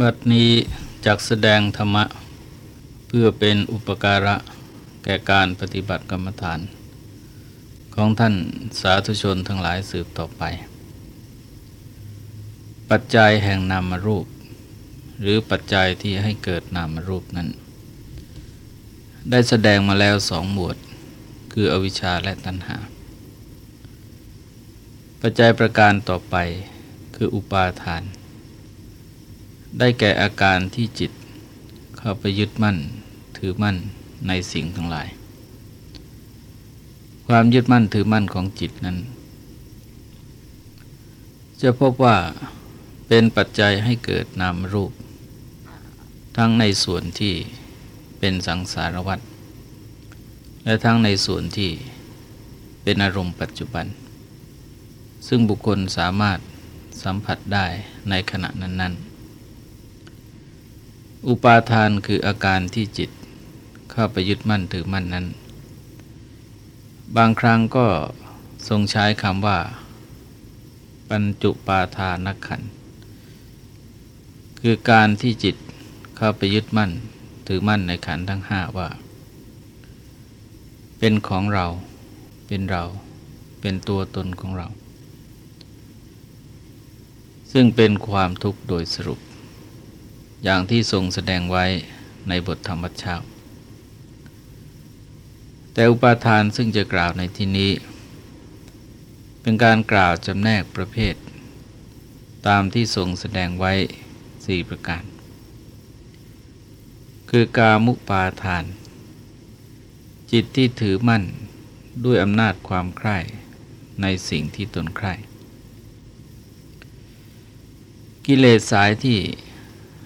บัดนี้จักแสดงธรรมะ เพื่อเป็นอุปการะแก่การปฏิบัติกรรมฐาน ของท่านสาธุชนทั้งหลายสืบต่อไป ปัจจัยแห่งนามรูป หรือปัจจัยที่ให้เกิดนามรูปนั้น ได้แสดงมาแล้วสองหมวด คืออวิชชาและตัณหา ปัจจัยประการต่อไปคืออุปาทาน ได้แก่อาการที่จิต เข้าไปยึดมั่น ถือมั่นในสิ่งทั้งหลาย ความยึดมั่นถือมั่นของจิตนั้น จะพบว่าเป็นปัจจัยให้เกิดนามรูป ทั้งในส่วนที่เป็นสังสารวัฏและทั้งในส่วนที่เป็นอารมณ์ปัจจุบัน ซึ่งบุคคลสามารถสัมผัสได้ในขณะนั้นๆ อุปาทานคืออาการที่จิตเข้าไปยึดมั่นถือมั่นนั้น บางครั้งก็ทรงใช้คำว่า ปัญจุปาทานขัน คือการที่จิตเข้าไปยึดมั่นถือมั่นในขันทั้งห้าว่า เป็นของเรา เป็นเรา เป็นตัวตนของเรา ซึ่งเป็นความทุกข์โดยสรุป อย่างที่ทรงแสดงไว้ในบทธรรมชาติแต่อุปาทานซึ่งจะกล่าวในที่นี้ เป็นการกล่าวจำแนกประเภท ตามที่ทรงแสดงไว้สี่ประการ คือกามุปาทาน จิตที่ถือมั่นด้วยอำนาจความใคร่ในสิ่งที่ตนใคร่ กิเลสสายที่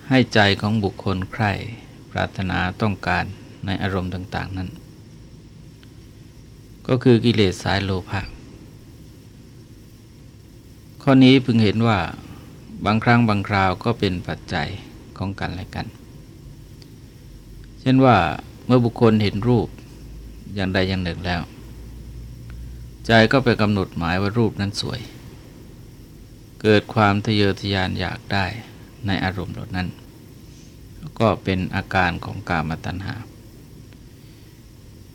ให้ใจของบุคคลใคร่ปรารถนาต้องการในอารมณ์ต่าง ๆ นั้น ก็คือกิเลสสายโลภะข้อนี้พึงเห็นว่าบางครั้งบางคราวก็เป็นปัจจัยของกันและกัน เช่นว่าเมื่อบุคคลเห็นรูปอย่างใดอย่างหนึ่งแล้ว ใจก็ไปกำหนดหมายว่ารูปนั้นสวย เกิดความทะเยอทะยานอยากได้ ในอารมณ์เหล่านั้น ก็เป็นอาการของกามตัณหา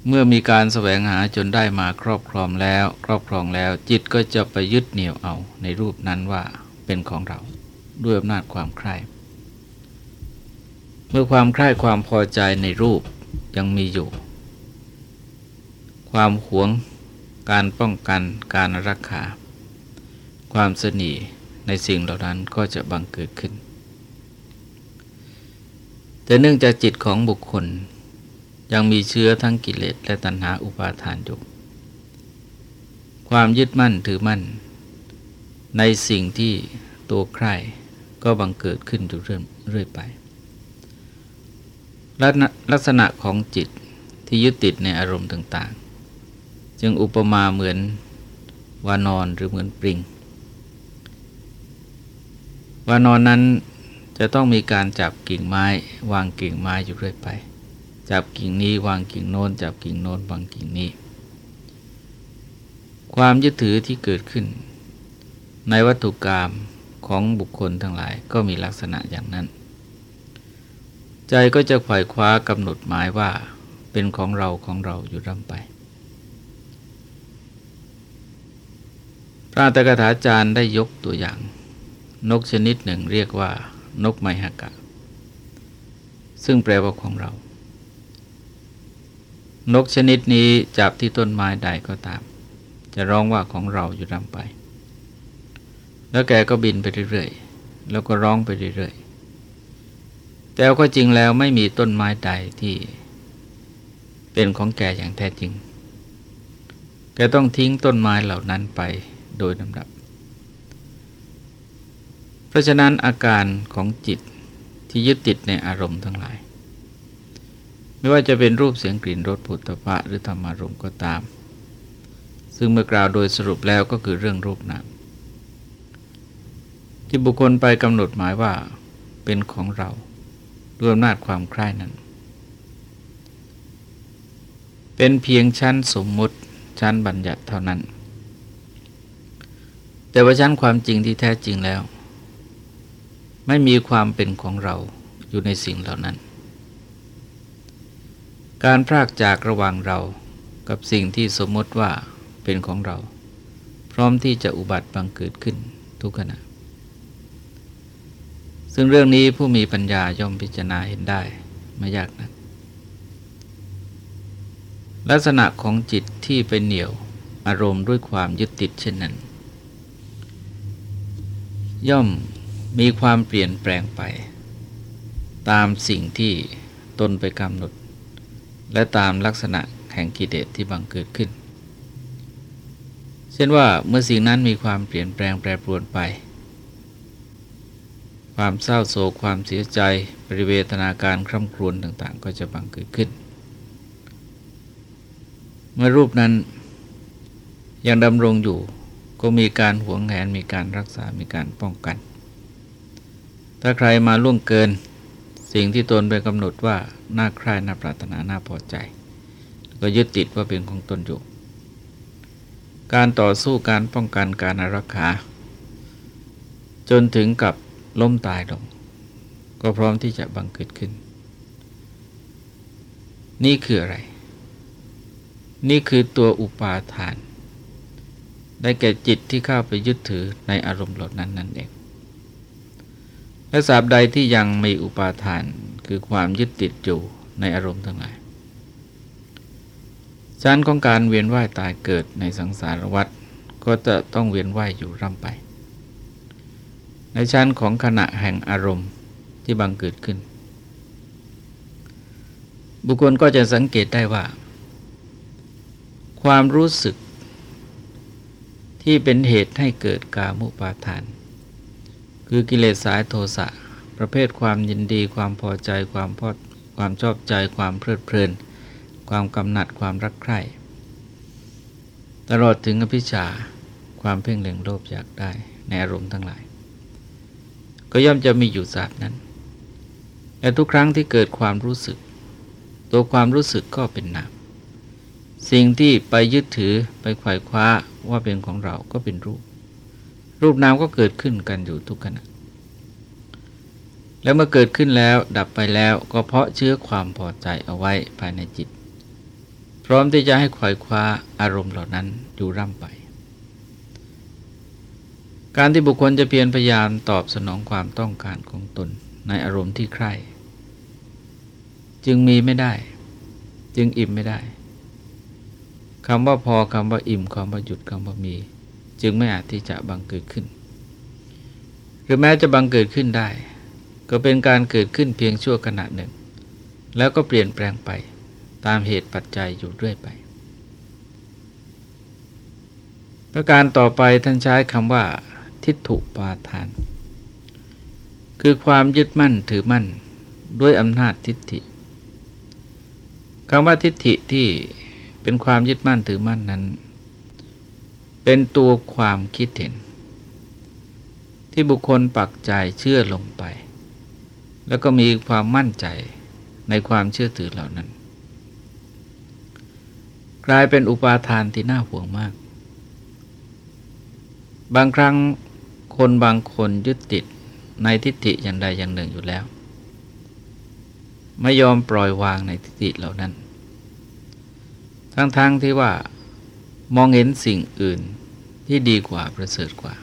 เมื่อมีการแสวงหาจนได้มาครอบครองแล้ว ครอบครองแล้ว จิตก็จะไปยึดเหนี่ยวเอาในรูปนั้นว่าเป็นของเราด้วยอำนาจความใคร่เมื่อความใคร่ความพอใจในรูปยังมีอยู่ ความหวงการป้องกันการรักษาความสนีในสิ่งเหล่านั้นก็จะบังเกิดขึ้น แต่เนื่องจากจิตของบุคคล ยังมีเชื้อทั้งกิเลสและตัณหาอุปาทานอยู่ความยึดมั่นถือมั่น ในสิ่งที่ตัวใครก็บังเกิดขึ้นอยู่เรื่อยไป ลักษณะของจิตที่ยึดติดในอารมณ์ต่างๆ จึงอุปมาเหมือนวานอนหรือเหมือนปริง วานอนนั้น จะต้องมีการจับกิ่งไม้ วางกิ่งไม้อยู่เรื่อยไป จับกิ่งนี้วางกิ่งโน้น จับกิ่งโน้นวางกิ่งนี้ ความยึดถือที่เกิดขึ้น ในวัตถุกรรมของบุคคลทั้งหลายก็มีลักษณะอย่างนั้น ใจก็จะไขว่คว้ากำหนดหมายว่าเป็นของเราของเราอยู่ร่ำไป พระตกถาจารย์ได้ยกตัวอย่าง นกชนิดหนึ่งเรียกว่า นกไมฮกะ ซึ่งแปลว่าของเรา นกชนิดนี้จับที่ต้นไม้ใดก็ตาม จะร้องว่าของเราอยู่รำไป แล้วแกก็บินไปเรื่อยๆ แล้วก็ร้องไปเรื่อยๆ แต่ก็จริงแล้วไม่มีต้นไม้ใดที่เป็นของแกอย่างแท้จริง แกต้องทิ้งต้นไม้เหล่านั้นไปโดยลำดับ เพราะฉะนั้นอาการของจิตที่ยึดติดในอารมณ์ทั้งหลาย ไม่ว่าจะเป็นรูปเสียงกลิ่นรสผุตภะหรือธรรมารมณ์ก็ตาม ซึ่งเมื่อกล่าวโดยสรุปแล้วก็คือเรื่องรูปนามที่บุคคลไปกำหนดหมายว่าเป็นของเราด้วยอำนาจความใคร่นั้น เป็นเพียงชั้นสมมุติชั้นบัญญัติเท่านั้น แต่ว่าชั้นความจริงที่แท้จริงแล้ว ไม่มีความเป็นของเราอยู่ในสิ่งเหล่านั้น การพรากจากระหว่างเรากับสิ่งที่สมมติว่าเป็นของเรา พร้อมที่จะอุบัติบังเกิดขึ้นทุกขณะ ซึ่งเรื่องนี้ผู้มีปัญญาย่อมพิจารณาเห็นได้ไม่ยากนักลักษณะของจิตที่ไปเหนี่ยวอารมณ์ด้วยความยึดติดเช่นนั้น ย่อม มีความเปลี่ยนแปลงไป ตามสิ่งที่ตนไปกำหนด และตามลักษณะแห่งกิเลสที่บังเกิดขึ้น เช่นว่าเมื่อสิ่งนั้นมีความเปลี่ยนแปลงแปรปรวนไป ความเศร้าโศกความเสียใจปริเวทนาการคร่ำครวญต่างๆ ก็จะบังเกิดขึ้น เมื่อรูปนั้นยังดำรงอยู่ก็มีการหวงแหนมีการรักษา มีการป้องกัน ถ้าใครมาล่วงเกิน สิ่งที่ตนไปกำหนดว่าน่าใคร่น่าปรารถนาน่าพอใจ ก็ยึดติดว่าเป็นของตนอยู่ การต่อสู้การป้องกันการอารักขาจนถึงกับล้มตายลง ก็พร้อมที่จะบังเกิดขึ้น นี่คืออะไร นี่คือตัวอุปาทาน ได้แก่จิตที่เข้าไปยึดถือในอารมณ์เหล่านั้นนั่นเอง และสาบใดที่ยังมีอุปาทานคือความยึดติดอยู่ในอารมณ์ทั้งหลายชั้นของการเวียนว่ายตายเกิดในสังสารวัฏก็จะต้องเวียนว่ายอยู่ร่ำไป ในชั้นของขณะแห่งอารมณ์ที่บังเกิดขึ้น บุคคลก็จะสังเกตได้ว่า ความรู้สึกที่เป็นเหตุให้เกิดกามุปาทาน คือกิเลสสายโทสะประเภทความยินดีความพอใจความพอความชอบใจความเพลิดเพลิน ความกำหนัดความรักใคร่ ตลอดถึงอภิชาความเพ่งเล็งโลภอยากได้ในอารมณ์ทั้งหลาย ก็ย่อมจะมีอยู่สาบนั้นและทุกครั้งที่เกิดความรู้สึก ตัวความรู้สึกก็เป็นนามสิ่งที่ไปยึดถือไปไขว่คว้าว่าเป็นของเราก็เป็นรูป รูปนามก็เกิดขึ้นกันอยู่ทุกขณะ แล้วเมื่อเกิดขึ้นแล้วดับไปแล้วก็เพราะเชื้อความพอใจเอาไว้ภายในจิต พร้อมที่จะให้ไขว่คว้าอารมณ์เหล่านั้นอยู่ร่ำไป การที่บุคคลจะเพียรพยายามตอบสนองความต้องการของตนในอารมณ์ที่ใคร่ จึงมีไม่ได้ จึงอิ่มไม่ได้คำว่าพอคำว่าอิ่มคำว่าหยุดคำว่ามี จึงไม่อาจที่จะบังเกิดขึ้น หรือแม้จะบังเกิดขึ้นได้ ก็เป็นการเกิดขึ้นเพียงชั่วขณะหนึ่ง แล้วก็เปลี่ยนแปลงไปตามเหตุปัจจัยอยู่เรื่อยไป ประการต่อไปท่านใช้คำว่า ทิฏฐุปาทาน คือความยึดมั่นถือมั่นด้วยอำนาจทิฏฐิคำว่าทิฏฐิที่เป็นความยึดมั่นถือมั่นนั้น เป็นตัวความคิดเห็น ที่บุคคลปักใจเชื่อลงไป แล้วก็มีความมั่นใจในความเชื่อถือเหล่านั้น กลายเป็นอุปาทานที่น่าห่วงมาก บางครั้งคนบางคนยึดติดในทิฏฐิอย่างใดอย่างหนึ่งอยู่แล้ว ไม่ยอมปล่อยวางในทิฏฐิเหล่านั้น ทั้งๆทที่ว่า มองเห็นสิ่งอื่นที่ดีกว่าประเสริฐกว่า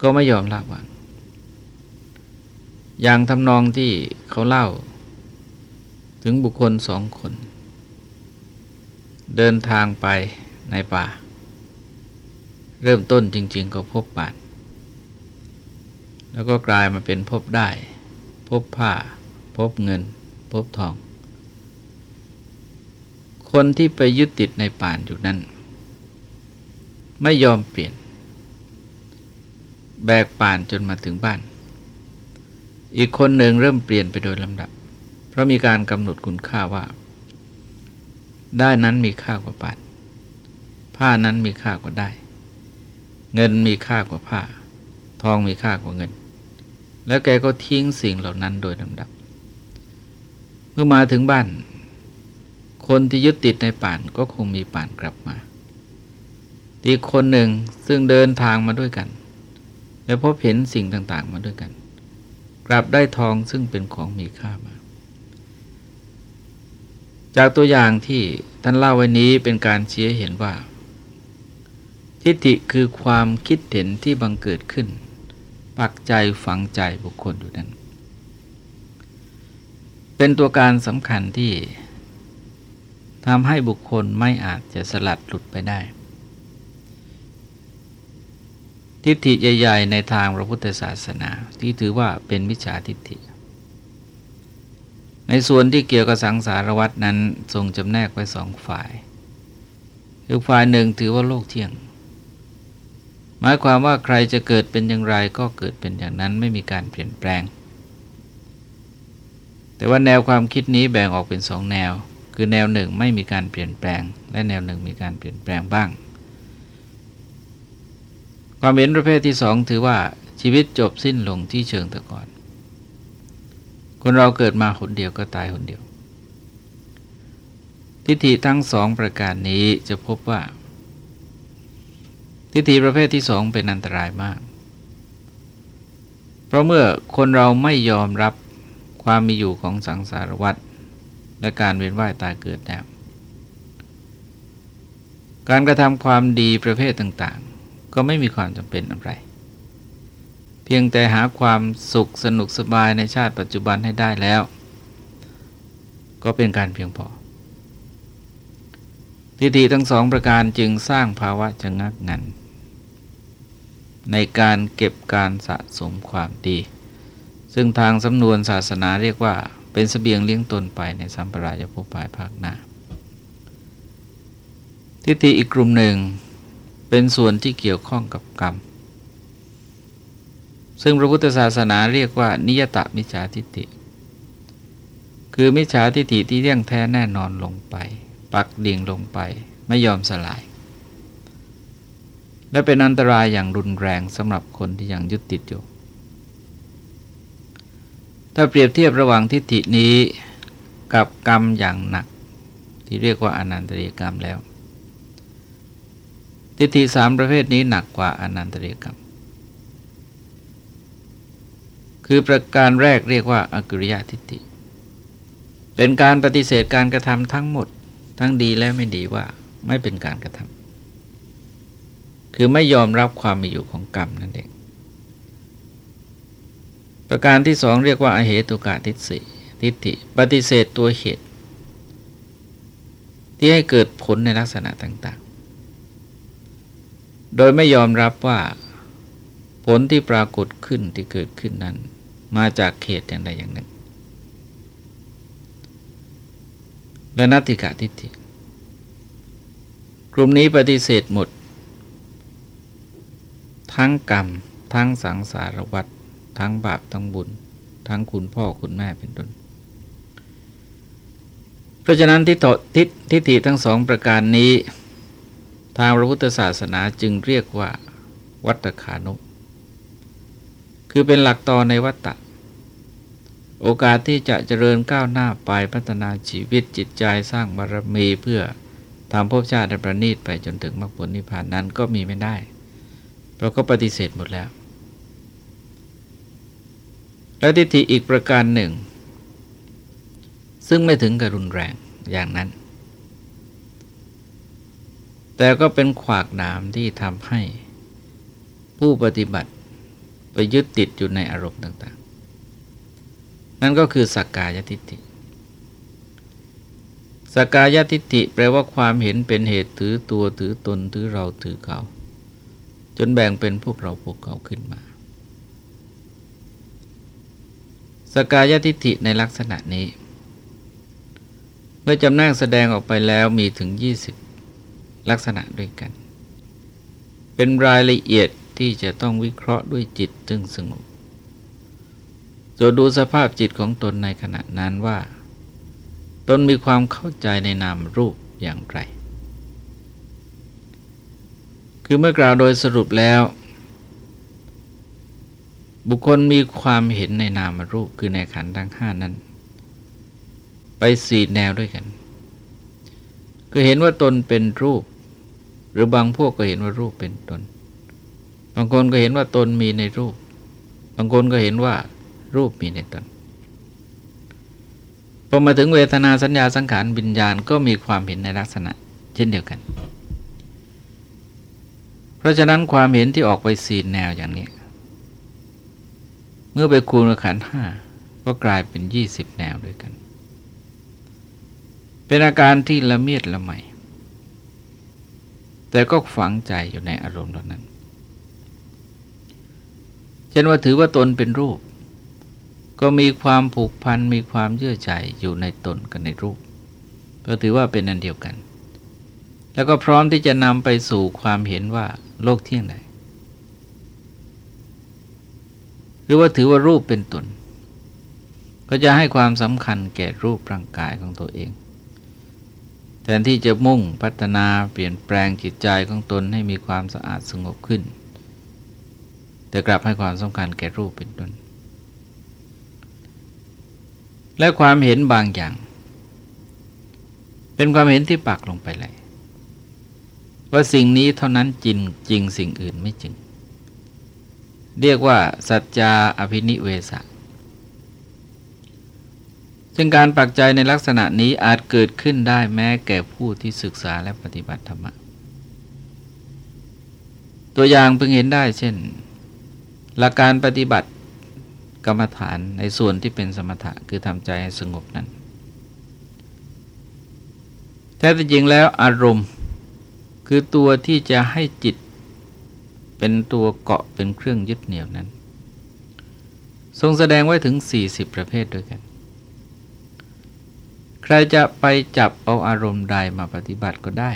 ก็ไม่ยอมละวางอย่างทำนองที่เขาเล่า ถึงบุคคลสองคน เดินทางไปในป่า เริ่มต้นจริง ๆ ก็พบบาทแล้วก็กลายมาเป็นพบได้ พบผ้า พบเงิน พบทอง คนที่ไปยึดติดในป่านอยู่นั้น ไม่ยอมเปลี่ยน แบกป่านจนมาถึงบ้าน อีกคนหนึ่งเริ่มเปลี่ยนไปโดยลำดับ เพราะมีการกำหนดคุณค่าว่า ได้นั้นมีค่ากว่าป่าน ผ้านั้นมีค่ากว่าได้ เงินมีค่ากว่าผ้า ทองมีค่ากว่าเงิน แล้วแกก็ทิ้งสิ่งเหล่านั้นโดยลำดับ เมื่อมาถึงบ้าน คนที่ยึดติดในป่านก็คงมีป่านกลับมาอีกคนหนึ่งซึ่งเดินทางมาด้วยกัน และพบเห็นสิ่งต่างๆมาด้วยกัน กลับได้ทองซึ่งเป็นของมีค่ามา จากตัวอย่างที่ท่านเล่าไว้นี้เป็นการเชี้เห็นว่า ทิฏฐิคือความคิดเห็นที่บังเกิดขึ้น ปักใจฝังใจบุคคลอยู่นั้น เป็นตัวการสำคัญที่ ทำให้บุคคลไม่อาจจะสลัดหลุดไปได้ ทิฏฐิใหญ่ๆ ในทางพระพุทธศาสนาที่ถือว่าเป็นมิจฉาทิฏฐิ ในส่วนที่เกี่ยวกับสังสารวัตนั้นทรงจำแนกไว้สองฝ่ายคือฝ่ายหนึ่งถือว่าโลกเที่ยง หมายความว่าใครจะเกิดเป็นอย่างไรก็เกิดเป็นอย่างนั้นไม่มีการเปลี่ยนแปลง แต่ว่าแนวความคิดนี้แบ่งออกเป็นสองแนว คือแนวหนึ่งไม่มีการเปลี่ยนแปลง และแนวหนึ่งมีการเปลี่ยนแปลงบ้าง ความเห็นประเภทที่สองถือว่าชีวิตจบสิ้นลงที่เชิงตะกอน คนเราเกิดมาคนเดียวก็ตายคนเดียว ทิฏฐิทั้งสองประการนี้จะพบว่า ทิฏฐิประเภทที่สองเป็นอันตรายมาก เพราะเมื่อคนเราไม่ยอมรับความมีอยู่ของสังสารวัฏ และการเวียนว่ายตายเกิดแล้วการกระทำความดีประเภทต่างๆ ก็ไม่มีความจำเป็นอะไร เพียงแต่หาความสุขสนุกสบายในชาติปัจจุบันให้ได้แล้ว ก็เป็นการเพียงพอทิฏฐิทั้งสองประการจึงสร้างภาวะชะงักงัน ในการเก็บการสะสมความดี ซึ่งทางสำนวนศาสนาเรียกว่า เป็นสเสบียงเลี้ยงตนไปในสัมปรายภพภายภาคหน้าทิฏฐิอีกกลุ่มหนึ่งเป็นส่วนที่เกี่ยวข้องกับกรรม ซึ่งพระพุทธศาสนาเรียกว่า นิยตมิจฉาทิฏฐิ คือมิจฉาทิฏฐิที่เที่ยงแท้แน่นอนลงไป ปักดิ่งลงไปไม่ยอมสลาย และเป็นอันตรายอย่างรุนแรงสำหรับคนที่ยังยึดติดอยู่ ถ้าเปรียบเทียบระหว่างทิฏฐินี้กับกรรมอย่างหนัก ที่เรียกว่าอนันตริยกรรมแล้ว ทิฏฐิสามประเภทนี้หนักกว่าอนันตริยกรรม คือประการแรกเรียกว่าอากุริยะทิฏฐิ เป็นการปฏิเสธการกระทำทั้งหมด ทั้งดีและไม่ดีว่าไม่เป็นการกระทำคือไม่ยอมรับความมีอยู่ของกรรมนั่นเอง ประการที่สองเรียกว่าอเหตุกาทิฏฐิทิฏฐิปฏิเสธตัวเหตุ ที่ให้เกิดผลในลักษณะต่าง ๆ โดยไม่ยอมรับว่าผลที่ปรากฏขึ้นที่เกิดขึ้นนั้น มาจากเหตุอย่างใดอย่างหนึ่ง และนัตติกาทิฏฐิกลุ่มนี้ปฏิเสธหมด ทั้งกรรม ทั้งสังสารวัฏ ทั้งบาปทั้งบุญ ทั้งคุณพ่อคุณแม่เป็นต้นเพราะฉะนั้นทิฏทิทิฏฐิทั้งสองประการนี้ ทางพระพุทธศาสนาจึงเรียกว่า วัตขานุคือเป็นหลักต่อในวัตตะ โอกาสที่จะเจริญก้าวหน้าไปพัฒนาชีวิตจิตใจสร้างบารมีเพื่อทำภพชาติประณีตไปจนถึงมรรคผลนิพพานนั้นก็มีไม่ได้ เราก็ปฏิเสธหมดแล้ว และทิฏฐิอีกประการหนึ่ง ซึ่งไม่ถึงกับรุนแรงอย่างนั้น แต่ก็เป็นขวากหนามที่ทำให้ผู้ปฏิบัติไปยึดติดอยู่ในอารมณ์ต่าง ๆ นั่นก็คือสักกายทิฏฐิสักกายทิฏฐิแปลว่าความเห็นเป็นเหตุถือตัวถือตนถือเราถือเขา จนแบ่งเป็นพวกเราพวกเขาขึ้นมา สกายทิฏฐิในลักษณะนี้ เมื่อจำแนกแสดงออกไปแล้วมีถึง 20 ลักษณะด้วยกัน เป็นรายละเอียดที่จะต้องวิเคราะห์ด้วยจิตซึ่งสงบตรวจดูสภาพจิตของตนในขณะนั้นว่า ตนมีความเข้าใจในนามรูปอย่างไร คือเมื่อกล่าวโดยสรุปแล้ว บุคคลมีความเห็นในนามรูปคือในขันธ์ทั้งห้านั้น ไปสีแนวด้วยกันก็เห็นว่าตนเป็นรูป หรือบางพวกก็เห็นว่ารูปเป็นตน บางคนก็เห็นว่าตนมีในรูป บางคนก็เห็นว่ารูปมีในตนพอมาถึงเวทนาสัญญาสังขารวิญญาณก็มีความเห็นในลักษณะ เช่นเดียวกัน เพราะฉะนั้นความเห็นที่ออกไปสีแนวอย่างนี้ เมื่อไปคูณกับขันห้าก็กลายเป็นยี่สิบแนวด้วยกัน เป็นอาการที่ละเมียดละไมแต่ก็ฝังใจอยู่ในอารมณ์เหล่านั้น เช่นว่าถือว่าตนเป็นรูป ก็มีความผูกพันมีความเยื่อใจอยู่ในตนกับในรูป ก็ถือว่าเป็นอันเดียวกัน แล้วก็พร้อมที่จะนำไปสู่ความเห็นว่าโลกเที่ยงใด หรือว่าถือว่ารูปเป็นตน ก็จะให้ความสำคัญแก่รูปร่างกายของตัวเอง แทนที่จะมุ่งพัฒนาเปลี่ยนแปลงจิตใจของตนให้มีความสะอาดสงบขึ้น แต่กลับให้ความสำคัญแก่รูปเป็นต้นและความเห็นบางอย่าง เป็นความเห็นที่ปักลงไปเลยว่าสิ่งนี้เท่านั้นจริงจริงสิ่งอื่นไม่จริง เรียกว่า สัจจาอภินิเวสซึ่งการปักใจในลักษณะนี้อาจเกิดขึ้นได้แม้แก่ผู้ที่ศึกษาและปฏิบัติธรรมะ ตัวอย่างเพิ่งเห็นได้เช่น หลักการปฏิบัติกรรมฐานในส่วนที่เป็นสมถะคือทำใจให้สงบนั้น แท้จริงแล้วอารมณ์ คือตัวที่จะให้จิต เป็นตัวเกาะเป็นเครื่องยึดเหนี่ยวนั้น ทรงแสดงไว้ถึง 40 ประเภทด้วยกัน ใครจะไปจับเอาอารมณ์ใดมาปฏิบัติก็ได้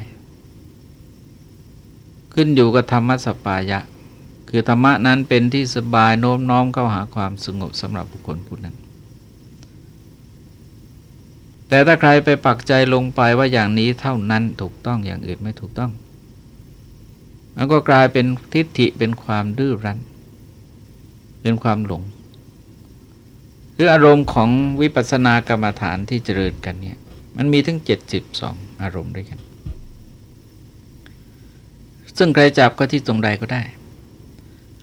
ขึ้นอยู่กับธรรมสปายะ คือธรรมะนั้นเป็นที่สบายโน้มน้อมเข้าหาความสงบสำหรับบุคคลผู้นั้นแต่ถ้าใครไปปักใจลงไปว่าอย่างนี้เท่านั้นถูกต้องอย่างอื่นไม่ถูกต้อง มันก็กลายเป็นทิฏฐิเป็นความดื้อรั้น เป็นความหลงคืออารมณ์ของวิปัสสนากรรมฐานที่เจริญกันเนี่ยมันมีถึงเจ็ดสิบสองอารมณ์ด้วยกัน ซึ่งใครจับก็ที่ตรงใดก็ได้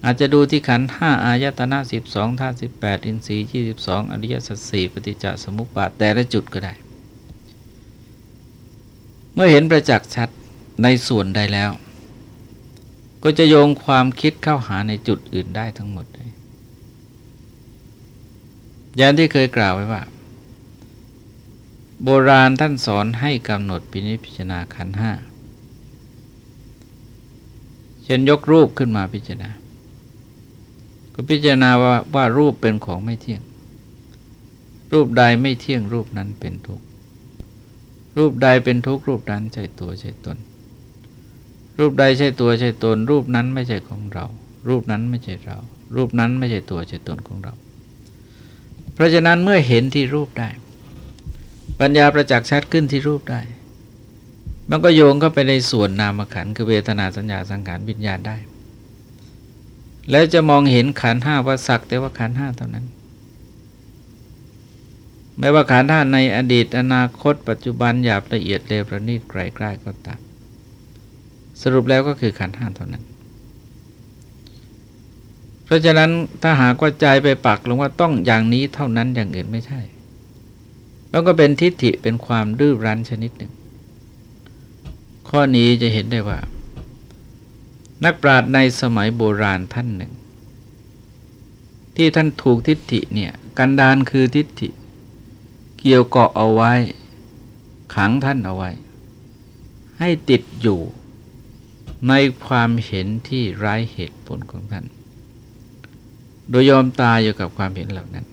อาจจะดูที่ขันห้าอายตนะสิบสองธาตุสิบแปดอินทรีย์ยี่สิบสองอริยสัจสี่ปฏิจจสมุปบาทแต่ละจุดก็ได้ เมื่อเห็นประจักษ์ชัดในส่วนใดแล้ว ก็จะโยงความคิดเข้าหาในจุดอื่นได้ทั้งหมดเลยอย่างที่เคยกล่าวไว้ว่า โบราณท่านสอนให้กำหนดปินิพิจารณาขันห้าเช่นยกรูปขึ้นมาพิจารณา ก็พิจารณาว่าว่ารูปเป็นของไม่เที่ยง รูปใดไม่เที่ยงรูปนั้นเป็นทุกข์รูปใดเป็นทุกข์รูปนั้นใช่ตัวใช่ตน รูปใดใช่ตัวใช่ตน รูปนั้นไม่ใช่ของเรา รูปนั้นไม่ใช่เรา รูปนั้นไม่ใช่ตัวใช่ตนของเรา เพราะฉะนั้นเมื่อเห็นที่รูปได้ ปัญญาประจักษ์ชัดขึ้นที่รูปได้ มันก็โยงเข้าไปในส่วนนามขันคือเวทนาสัญญาสังขารวิญญาณได้ แล้วจะมองเห็นขันห้าว่าสักแต่ว่าขันห้าเท่านั้นไม่ว่าขันห้าในอดีตอนาคต ปัจจุบันหยาบละเอียดเลวประณีตไกลใกล้ก็ตาม สรุปแล้วก็คือขันห้าเท่านั้น เพราะฉะนั้นถ้าหากว่าใจไปปักลงว่าต้องอย่างนี้เท่านั้นอย่างอื่นไม่ใช่ แล้วก็เป็นทิฏฐิเป็นความดื้อรั้นชนิดหนึ่ง ข้อนี้จะเห็นได้ว่า นักปราชญ์ในสมัยโบราณท่านหนึ่ง ที่ท่านถูกทิฏฐิเนี่ยกันดานคือทิฏฐิ เกี่ยวเกาะเอาไว้ ขังท่านเอาไว้ ให้ติดอยู่ ในความเห็นที่ไร้เหตุผลของท่าน โดยยอมตายอยู่กับความเห็นเหล่านั้น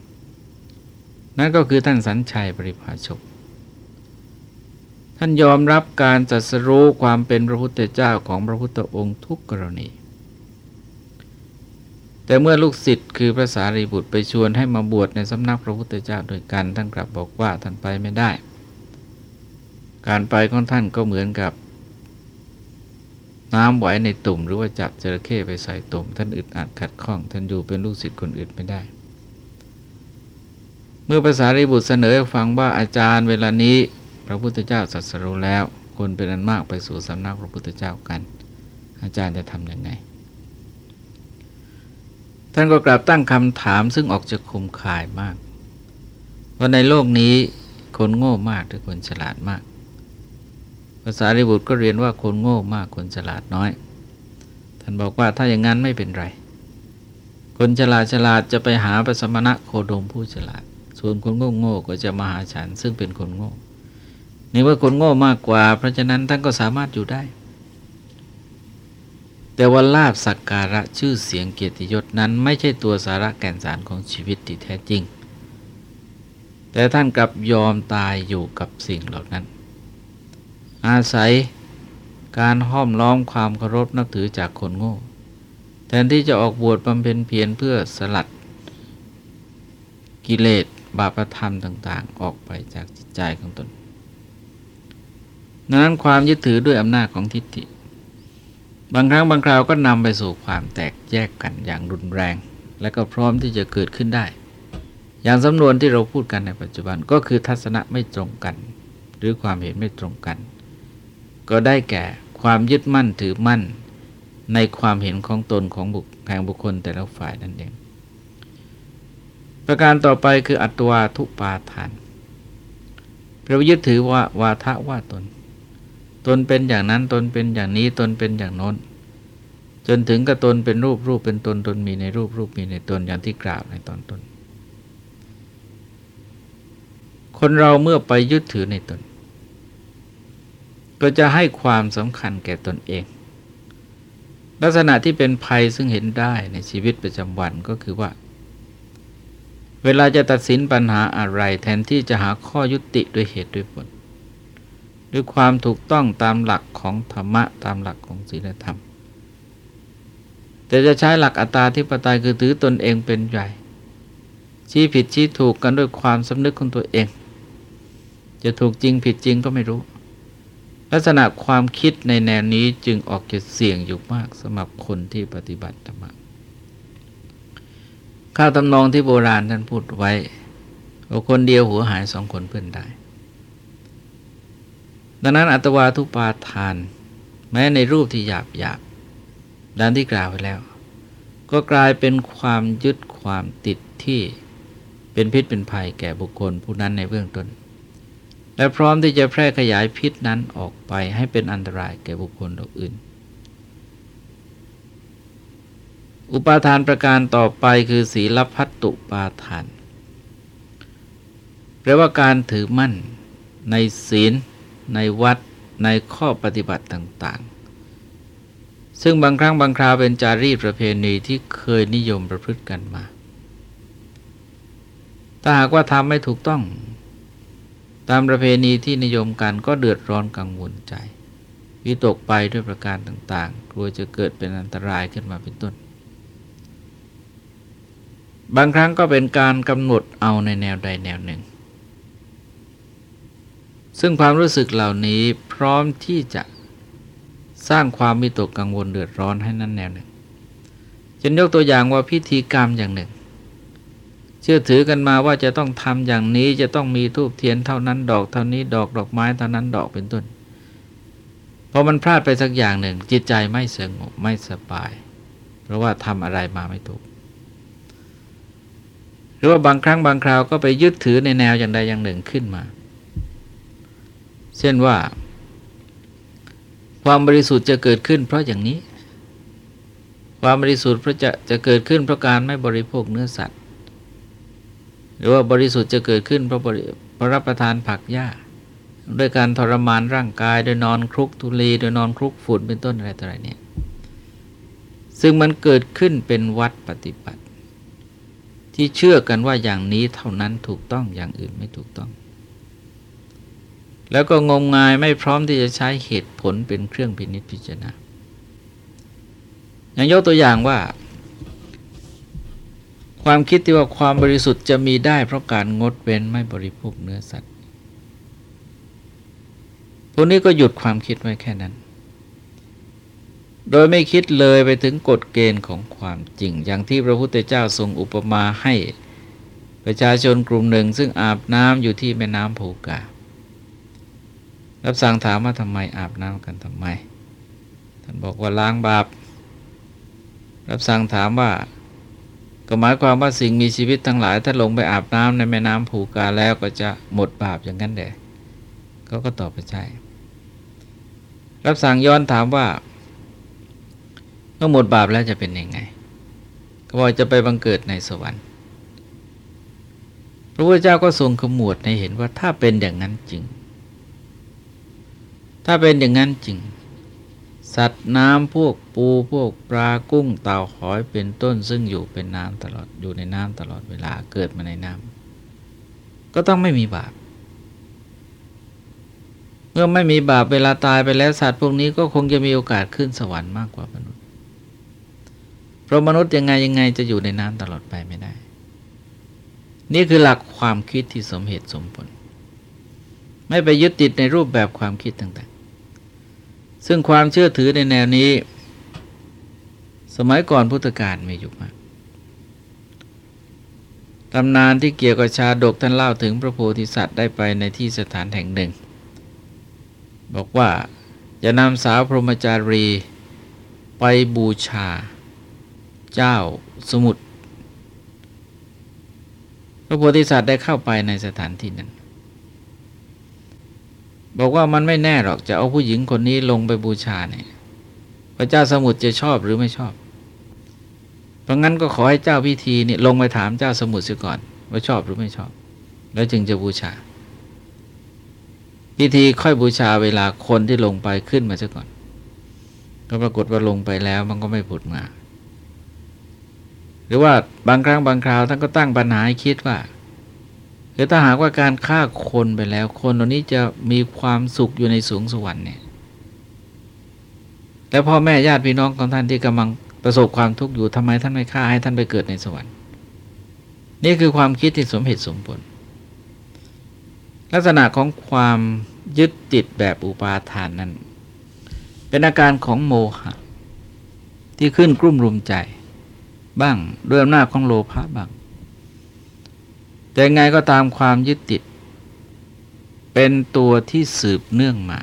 นั่นก็คือท่านสัญชัยปริภาชก ท่านยอมรับการจัดสรู้ความเป็นพระพุทธเจ้าของพระพุทธองค์ทุกกรณี แต่เมื่อลูกศิษย์คือพระสารีบุตรไปชวนให้มาบวชในสำนักพระพุทธเจ้าโดยกัน ท่านกลับบอกว่าท่านไปไม่ได้ การไปของท่านก็เหมือนกับ น้ำไหวในตุ่มหรือว่าจับจระเข้ไปใส่ตุ่ม ท่านอึดอัดขัดข้อง ท่านอยู่เป็นลูกศิษย์คนอื่นไม่ได้ เมื่อภาษาริบุตรเสนอฟังว่าอาจารย์เวลานี้ พระพุทธเจ้าสัสรู้แล้ว คนเป็นอันมากไปสู่สำนักพระพุทธเจ้ากัน อาจารย์จะทำยังไง ท่านก็กลับตั้งคำถามซึ่งออกจะคมคายมากว่าในโลกนี้คนโง่มากหรือคนฉลาดมาก ภาษาริบุตรก็เรียนว่าคนโง่มากคนฉลาดน้อย ท่านบอกว่าถ้าอย่างนั้นไม่เป็นไร คนฉลาดฉลาดจะไปหาปสมณะโคดมผู้ฉลาด ส่วนคนโง่โง่ก็จะมาหาฉัน ซึ่งเป็นคนโง่นี่ว่าคนโง่มากกว่า เพราะฉะนั้นท่านก็สามารถอยู่ได้ แต่ว่าลาบสักการะชื่อเสียงเกียรติยศนั้น ไม่ใช่ตัวสาระแก่นสารของชีวิตที่แท้จริง แต่ท่านกลับยอมตายอยู่กับสิ่งเหล่านั้น อาศัยการห้อมล้อมความเคารพนับถือจากคนโง่ แทนที่จะออกบวชบำเพ็ญเพียรเพื่อสลัด กิเลสบาปธรรมต่างๆ ออกไปจากจิตใจของตนนั้นความยึดถือด้วยอำนาจของทิฏฐิ บางครั้งบางคราวก็นำไปสู่ความแตกแยกกันอย่างรุนแรง และก็พร้อมที่จะเกิดขึ้นได้ อย่างสำนวนที่เราพูดกันในปัจจุบันก็คือทัศนะไม่ตรงกัน หรือความเห็นไม่ตรงกัน ก็ได้แก่ความยึดมั่นถือมั่น ในความเห็นของตนของบุคแห่งบุคคลแต่ละฝ่ายนั่นเอง ประการต่อไปคืออัตวาทุปาทานเรายึดถือว่าวาทะว่าตน ตนเป็นอย่างนั้นตนเป็นอย่างนี้ตนเป็นอย่างโน้น จนถึงกับตนเป็นรูปรูปเป็นตนตนมีในรูปรูปมีในตนอย่างที่กล่าวในตอนต้นคนเราเมื่อไปยึดถือในตน ก็จะให้ความสำคัญแก่ตนเอง ลักษณะที่เป็นภัยซึ่งเห็นได้ในชีวิตประจำวันก็คือว่า เวลาจะตัดสินปัญหาอะไรแทนที่จะหาข้อยุติด้วยเหตุด้วยผลด้วยความถูกต้องตามหลักของธรรมะตามหลักของศีลธรรม แต่จะใช้หลักอัตตาธิปไตยคือถือตนเองเป็นใหญ่ ชี้ผิดชี้ถูกกันด้วยความสำนึกของตัวเอง จะถูกจริงผิดจริงก็ไม่รู้ ลักษณะความคิดในแนวนี้จึงออกจะเสี่ยงอยู่มากสำหรับคนที่ปฏิบัติธรรมข้าตำนองที่โบราณท่านพูดไว้ว่าคนเดียวหัวหายสองคนเพื่อนได้ ดังนั้นอัตวาทุปาทาน แม้ในรูปที่หยาบหยาบดังที่กล่าวไปแล้ว ก็กลายเป็นความยึดความติดที่เป็นพิษเป็นภัยแก่บุคคลผู้นั้นในเบื้องต้น และพร้อมที่จะแพร่ขยายพิษนั้นออกไปให้เป็นอันตรายแก่บุคคลอื่น อุปาทานประการต่อไปคือศีลพัตตุปาทานแปลว่าการถือมั่นในศีล ในวัด ในข้อปฏิบัติต่าง ๆ ซึ่งบางครั้งบางคราวเป็นจารีตประเพณีที่เคยนิยมประพฤติกันมา ถ้าหากว่าทำไม่ถูกต้อง ตามประเพณีที่นิยมกันก็เดือดร้อนกังวลใจ วิตกไปด้วยประการต่างๆ กลัวจะเกิดเป็นอันตรายขึ้นมาเป็นต้น บางครั้งก็เป็นการกำหนดเอาในแนวใดแนวหนึ่ง ซึ่งความรู้สึกเหล่านี้พร้อมที่จะสร้างความมิตกกังวลเดือดร้อนให้นั่นแนวหนึ่งจะยกตัวอย่างว่าพิธีกรรมอย่างหนึ่ง เชื่อถือกันมาว่าจะต้องทำอย่างนี้จะต้องมีทูบเทียนเท่านั้นดอกเท่านี้ดอกดอกไม้เท่านั้นดอกเป็นต้นพอมันพลาดไปสักอย่างหนึ่ง จิตใจไม่สงบไม่สบาย เพราะว่าทำอะไรมาไม่ถูก หรือว่าบางครั้งบางคราวก็ไปยึดถือในแนวอย่างใดอย่างหนึ่งขึ้นมา เช่นว่า ความบริสุทธิ์จะเกิดขึ้น เพราะอย่างนี้ ความบริสุทธิ์เพราะจะจะเกิดขึ้นเพราะการไม่บริโภคเนื้อสัตว์ หรือว่าบริสุทธิ์จะเกิดขึ้นเพราะเพราะรับประทานผักหญ้าด้วยการทรมานร่างกายโดยนอนคลุกทุลีโดยนอนคลุกฝุ่นเป็นต้นอะไรต่ออะไรเนี่ยซึ่งมันเกิดขึ้นเป็นวัดปฏิบัติ ที่เชื่อกันว่าอย่างนี้เท่านั้นถูกต้องอย่างอื่นไม่ถูกต้อง แล้วก็งมงายไม่พร้อมที่จะใช้เหตุผลเป็นเครื่องพินิจพิจารณาอย่างยกตัวอย่างว่า ความคิดที่ว่าความบริสุทธิ์จะมีได้เพราะการงดเว้นไม่บริโภคเนื้อสัตว์พวกนี้ก็หยุดความคิดไว้แค่นั้น โดยไม่คิดเลยไปถึงกฎเกณฑ์ของความจริง อย่างที่พระพุทธเจ้าทรงอุปมาให้ประชาชนกลุ่มหนึ่งซึ่งอาบน้ำอยู่ที่แม่น้ำภูการับสั่งถามว่าทำไมอาบน้ำกันทำไม ท่านบอกว่าล้างบาป รับสั่งถามว่า ก็หมายความว่าสิ่งมีชีวิตทั้งหลาย ถ้าลงไปอาบน้ำในแม่น้ำผูกาแล้วก็จะหมดบาปอย่างนั้นแหละเขาก็ตอบไปใช่ รับสั่งย้อนถามว่าเมื่อหมดบาปแล้วจะเป็นยังไง ก็บอกจะไปบังเกิดในสวรรค์พระพุทธเจ้าก็ทรงขมวดในเห็นว่าถ้าเป็นอย่างนั้นจริง ถ้าเป็นอย่างนั้นจริง สัตว์น้ำพวกปูพวกปลากุ้งเต่าหอยเป็นต้นซึ่งอยู่เป็นน้ำตลอดอยู่ในน้ำตลอดเวลาเกิดมาในน้ำก็ต้องไม่มีบาปเมื่อไม่มีบาปเวลาตายไปแล้วสัตว์พวกนี้ก็คงจะมีโอกาสขึ้นสวรรค์มากกว่ามนุษย์ เพราะมนุษย์ยังไงยังไงจะอยู่ในน้ำตลอดไปไม่ได้ นี่คือหลักความคิดที่สมเหตุสมผล ไม่ไปยึดติดในรูปแบบความคิดต่าง ซึ่งความเชื่อถือในแนวนี้ สมัยก่อนพุทธกาลมีอยู่มากตำนานที่เกี่ยวกับชาดกท่านเล่าถึงพระโพธิสัตว์ได้ไปในที่สถานแห่งหนึ่ง บอกว่าจะนำสาวพรหมจารี ไปบูชา เจ้าสมุทรพระโพธิสัตว์ได้เข้าไปในสถานที่นั้น บอกว่ามันไม่แน่หรอกจะเอาผู้หญิงคนนี้ลงไปบูชาเนี่ยพระเจ้าสมุทรจะชอบหรือไม่ชอบ เพราะงั้นก็ขอให้เจ้าพิธีนี่ลงไปถามเจ้าสมุทรเสียก่อน ว่าชอบหรือไม่ชอบ แล้วจึงจะบูชา พิธีค่อยบูชาเวลาคนที่ลงไปขึ้นมาเสียก่อน ก็ปรากฏว่าลงไปแล้วมันก็ไม่ผุดมา หรือว่าบางครั้งบางคราวท่านก็ตั้งปัญหาให้คิดว่า คือถ้าหากว่าการฆ่าคนไปแล้ว คนเหล่านี้จะมีความสุขอยู่ในสูงสวรรค์เนี่ย แล้วพ่อแม่ญาติพี่น้องของท่านที่กำลังประสบความทุกข์อยู่ทำไมท่านไม่ฆ่าให้ท่านไปเกิดในสวรรค์ นี่คือความคิดที่สมเหตุสมผล ลักษณะของความยึดติดแบบอุปาทานนั้น เป็นอาการของโมหะ ที่ขึ้นกลุ่มรุมใจ บ้างด้วยอำนาจของโลภะบ้าง แต่ไงก็ตามความยึดติด เป็นตัวที่สืบเนื่องมา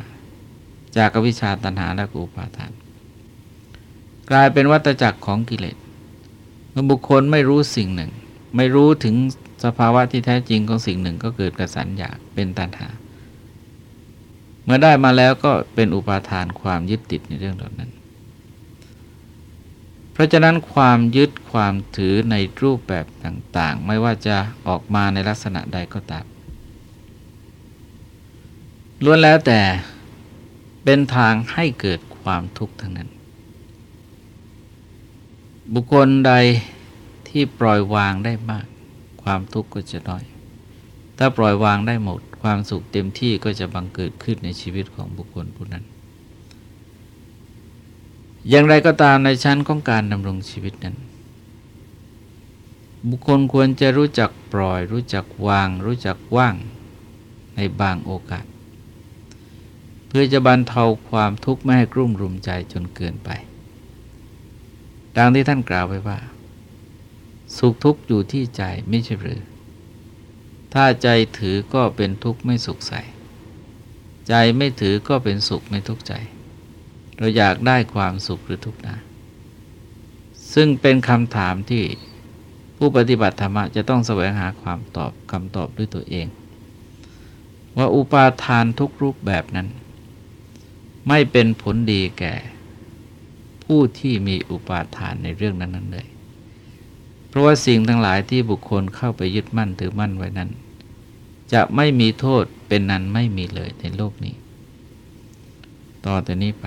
จากวิชาตัณหาและอุปาทาน กลายเป็นวัตจักรของกิเลสเมื่อบุคคลไม่รู้สิ่งหนึ่ง ไม่รู้ถึงสภาวะที่แท้จริงของสิ่งหนึ่งก็เกิดกระสันอยากเป็นตัณหา เมื่อได้มาแล้วก็เป็นอุปาทานความยึดติดในเรื่องเหล่านั้น ราะฉะนั้นความยึดความถือในรูปแบบต่างๆ ไม่ว่าจะออกมาในลักษณะใดก็ตามล้วนแล้วแต่เป็นทางให้เกิดความทุกข์ทั้งนั้น บุคคลใดที่ปล่อยวางได้มาก ความทุกข์ก็จะน้อย ถ้าปล่อยวางได้หมด ความสุขเต็มที่ก็จะบังเกิดขึ้นในชีวิตของบุคคลผู้นั้น อย่างไรก็ตามในชั้นของการดำรงชีวิตนั้น บุคคลควรจะรู้จักปล่อย รู้จักวาง รู้จักว่างในบางโอกาส เพื่อจะบรรเทาความทุกข์ไม่ให้กลุ่มรุมใจจนเกินไป ดังที่ท่านกล่าวไว้ว่า สุขทุกข์อยู่ที่ใจไม่ใช่หรือ ถ้าใจถือก็เป็นทุกข์ไม่สุขใส ใจไม่ถือก็เป็นสุขไม่ทุกข์ใจ เราอยากได้ความสุขหรือทุกข์นะซึ่งเป็นคำถามที่ผู้ปฏิบัติธรรมจะต้องแสวงหาความตอบคำตอบด้วยตัวเอง ว่าอุปาทานทุกรูปแบบนั้น ไม่เป็นผลดีแก่ ผู้ที่มีอุปาทานในเรื่องนั้นนั้นเลย เพราะว่าสิ่งทั้งหลายที่บุคคลเข้าไปยึดมั่นถือมั่นไว้นั้น จะไม่มีโทษเป็นนั้นไม่มีเลยในโลกนี้ ต่อแต่นี้ไป